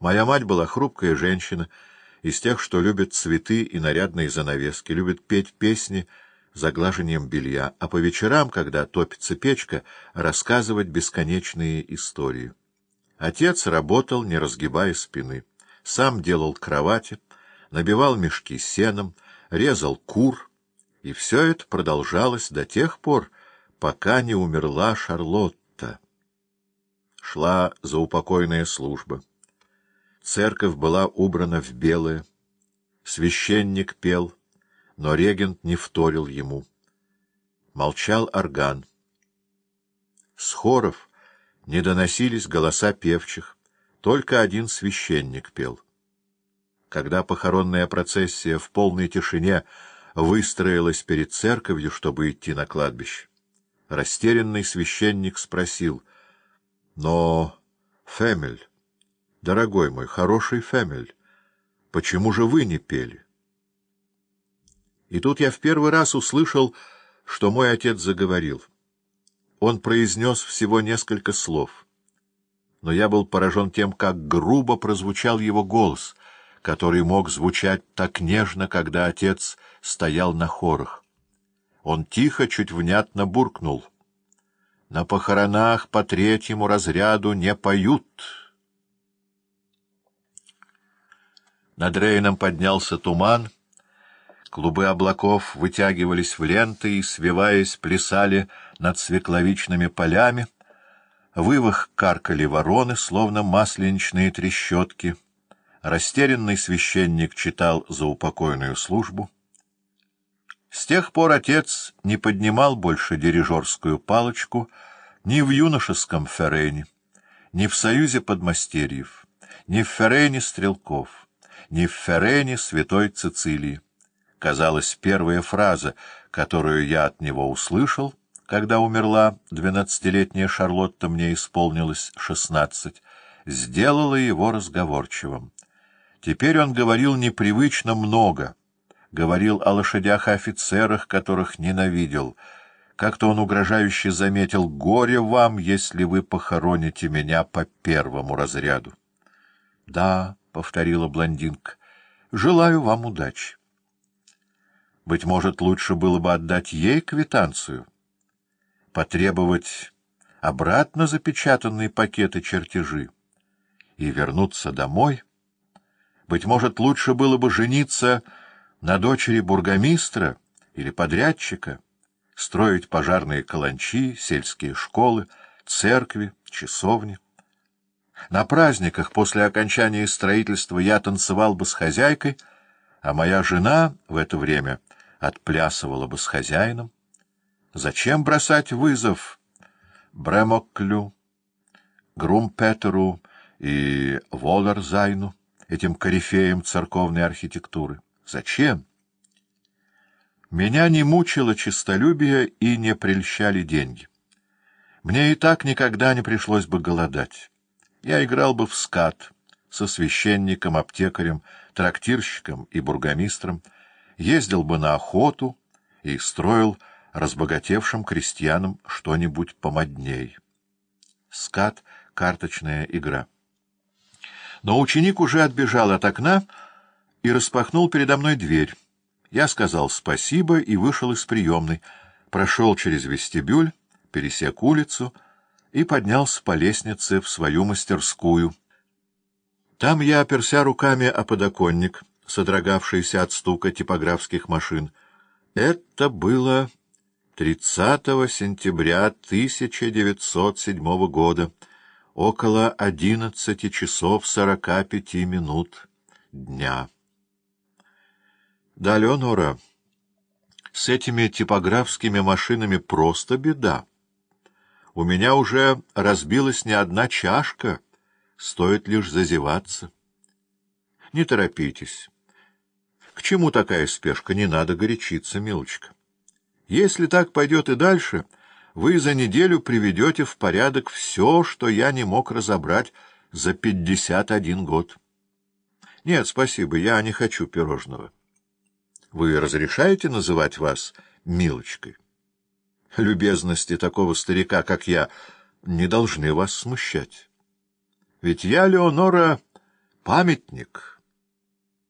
Моя мать была хрупкая женщина, из тех, что любят цветы и нарядные занавески, любит петь песни заглажением белья, а по вечерам, когда топится печка, рассказывать бесконечные истории. Отец работал, не разгибая спины. Сам делал кровати, набивал мешки сеном, резал кур, и все это продолжалось до тех пор, пока не умерла Шарлотта. Шла заупокойная служба. Церковь была убрана в белое. Священник пел, но регент не вторил ему. Молчал орган. С хоров не доносились голоса певчих, только один священник пел. Когда похоронная процессия в полной тишине выстроилась перед церковью, чтобы идти на кладбище, растерянный священник спросил, «Но, Фемель, дорогой мой, хороший Фемель, почему же вы не пели?» И тут я в первый раз услышал, что мой отец заговорил. Он произнес всего несколько слов. Но я был поражен тем, как грубо прозвучал его голос, который мог звучать так нежно, когда отец стоял на хорах. Он тихо, чуть внятно буркнул. «На похоронах по третьему разряду не поют». Над Рейном поднялся туман — Клубы облаков вытягивались в ленты и, свиваясь, плясали над свекловичными полями. Вывах каркали вороны, словно масленичные трещотки. Растерянный священник читал за упокойную службу. С тех пор отец не поднимал больше дирижерскую палочку ни в юношеском ферене, ни в союзе подмастерьев, ни в ферене стрелков, ни в ферене святой Цицилии казалось, первая фраза, которую я от него услышал, когда умерла двенадцатилетняя Шарлотта, мне исполнилось шестнадцать, сделала его разговорчивым. Теперь он говорил непривычно много, говорил о лошадях офицерах, которых ненавидел. Как-то он угрожающе заметил «Горе вам, если вы похороните меня по первому разряду». «Да», — повторила блондинка, — «желаю вам удачи». Быть может, лучше было бы отдать ей квитанцию, потребовать обратно запечатанные пакеты чертежи и вернуться домой. Быть может, лучше было бы жениться на дочери бургомистра или подрядчика, строить пожарные каланчи, сельские школы, церкви, часовни. На праздниках после окончания строительства я танцевал бы с хозяйкой, а моя жена в это время — отплясывала бы с хозяином. Зачем бросать вызов Бремоклю, Грумпетеру и Волерзайну, этим корифеям церковной архитектуры? Зачем? Меня не мучило честолюбие и не прельщали деньги. Мне и так никогда не пришлось бы голодать. Я играл бы в скат со священником, аптекарем, трактирщиком и бургомистром, ездил бы на охоту и строил разбогатевшим крестьянам что-нибудь помодней. Скат — карточная игра. Но ученик уже отбежал от окна и распахнул передо мной дверь. Я сказал спасибо и вышел из приемной, прошел через вестибюль, пересек улицу и поднялся по лестнице в свою мастерскую. Там я оперся руками о подоконник — содрогавшийся от стука типографских машин. Это было 30 сентября 1907 года, около 11 часов 45 минут дня. Да, Леонора, с этими типографскими машинами просто беда. У меня уже разбилась не одна чашка, стоит лишь зазеваться. Не торопитесь. К чему такая спешка? Не надо горячиться, милочка. Если так пойдет и дальше, вы за неделю приведете в порядок все, что я не мог разобрать за пятьдесят один год. Нет, спасибо, я не хочу пирожного. Вы разрешаете называть вас милочкой? Любезности такого старика, как я, не должны вас смущать. Ведь я, Леонора, памятник